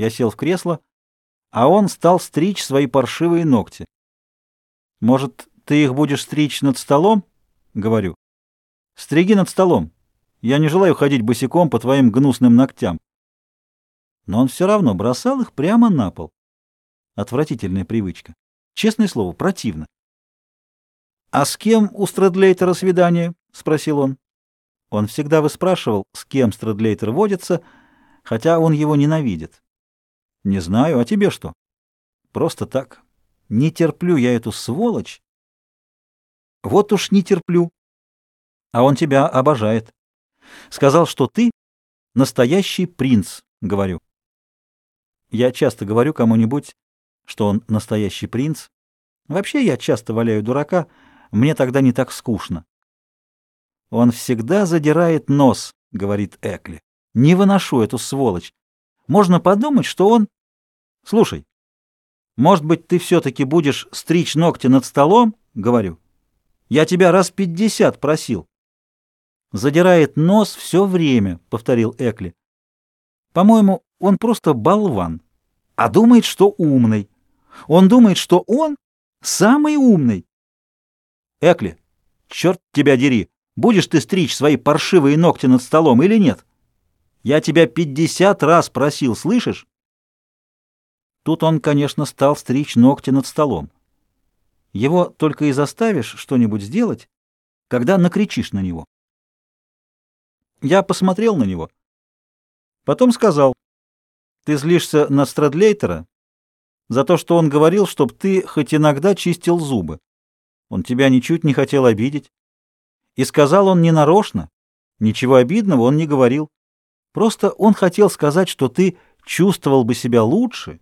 Я сел в кресло, а он стал стричь свои паршивые ногти. «Может, ты их будешь стричь над столом?» — говорю. «Стриги над столом. Я не желаю ходить босиком по твоим гнусным ногтям». Но он все равно бросал их прямо на пол. Отвратительная привычка. Честное слово, противно. «А с кем у Стрэдлейтера свидание?» — спросил он. Он всегда выспрашивал, с кем Стрэдлейтер водится, хотя он его ненавидит. «Не знаю, а тебе что?» «Просто так. Не терплю я эту сволочь». «Вот уж не терплю. А он тебя обожает. Сказал, что ты настоящий принц», — говорю. Я часто говорю кому-нибудь, что он настоящий принц. Вообще я часто валяю дурака, — мне тогда не так скучно. Он всегда задирает нос, говорит Экли. Не выношу эту сволочь. Можно подумать, что он... Слушай, может быть, ты все-таки будешь стричь ногти над столом? Говорю. Я тебя раз пятьдесят просил. Задирает нос все время, повторил Экли. По-моему, он просто болван, а думает, что умный. Он думает, что он самый умный. Экли, черт тебя дери, будешь ты стричь свои паршивые ногти над столом или нет? Я тебя пятьдесят раз просил, слышишь? Тут он, конечно, стал стричь ногти над столом. Его только и заставишь что-нибудь сделать, когда накричишь на него. Я посмотрел на него. Потом сказал, ты злишься на Страдлейтера за то, что он говорил, чтоб ты хоть иногда чистил зубы. Он тебя ничуть не хотел обидеть. И сказал он не нарочно. Ничего обидного он не говорил. Просто он хотел сказать, что ты чувствовал бы себя лучше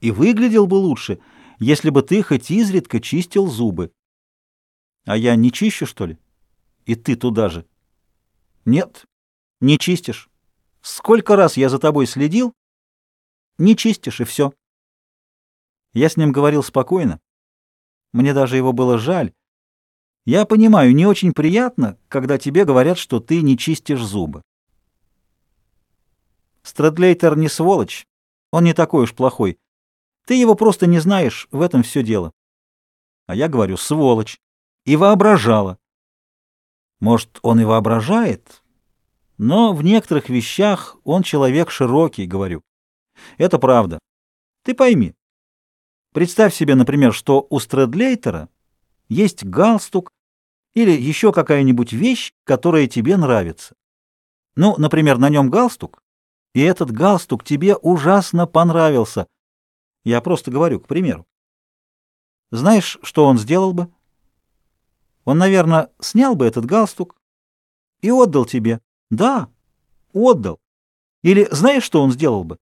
и выглядел бы лучше, если бы ты хоть изредка чистил зубы. А я не чищу, что ли? И ты туда же. Нет, не чистишь. Сколько раз я за тобой следил? Не чистишь, и все. Я с ним говорил спокойно. Мне даже его было жаль. Я понимаю, не очень приятно, когда тебе говорят, что ты не чистишь зубы. Стрэдлейтер не сволочь. Он не такой уж плохой. Ты его просто не знаешь, в этом все дело. А я говорю, сволочь. И воображала. Может, он и воображает, но в некоторых вещах он человек широкий, говорю. Это правда. Ты пойми, Представь себе, например, что у Стрэдлейтера есть галстук или еще какая-нибудь вещь, которая тебе нравится. Ну, например, на нем галстук, и этот галстук тебе ужасно понравился. Я просто говорю, к примеру. Знаешь, что он сделал бы? Он, наверное, снял бы этот галстук и отдал тебе. Да, отдал. Или знаешь, что он сделал бы?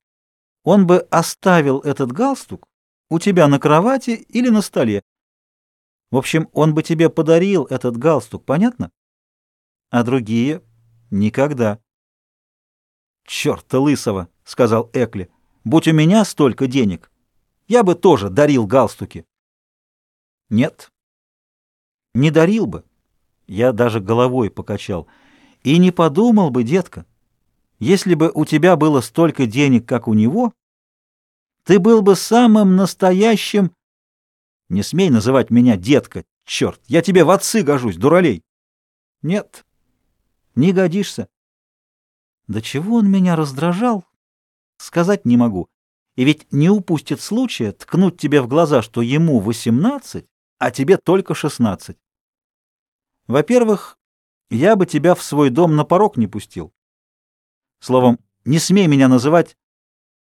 Он бы оставил этот галстук у тебя на кровати или на столе. В общем, он бы тебе подарил этот галстук, понятно? А другие — никогда. «Черта лысого!» — сказал Экли. «Будь у меня столько денег, я бы тоже дарил галстуки». «Нет, не дарил бы». Я даже головой покачал. «И не подумал бы, детка, если бы у тебя было столько денег, как у него, ты был бы самым настоящим... Не смей называть меня детка, черт, я тебе в отцы гожусь, дуралей. Нет, не годишься. Да чего он меня раздражал, сказать не могу. И ведь не упустит случая ткнуть тебе в глаза, что ему восемнадцать, а тебе только шестнадцать. Во-первых, я бы тебя в свой дом на порог не пустил. Словом, не смей меня называть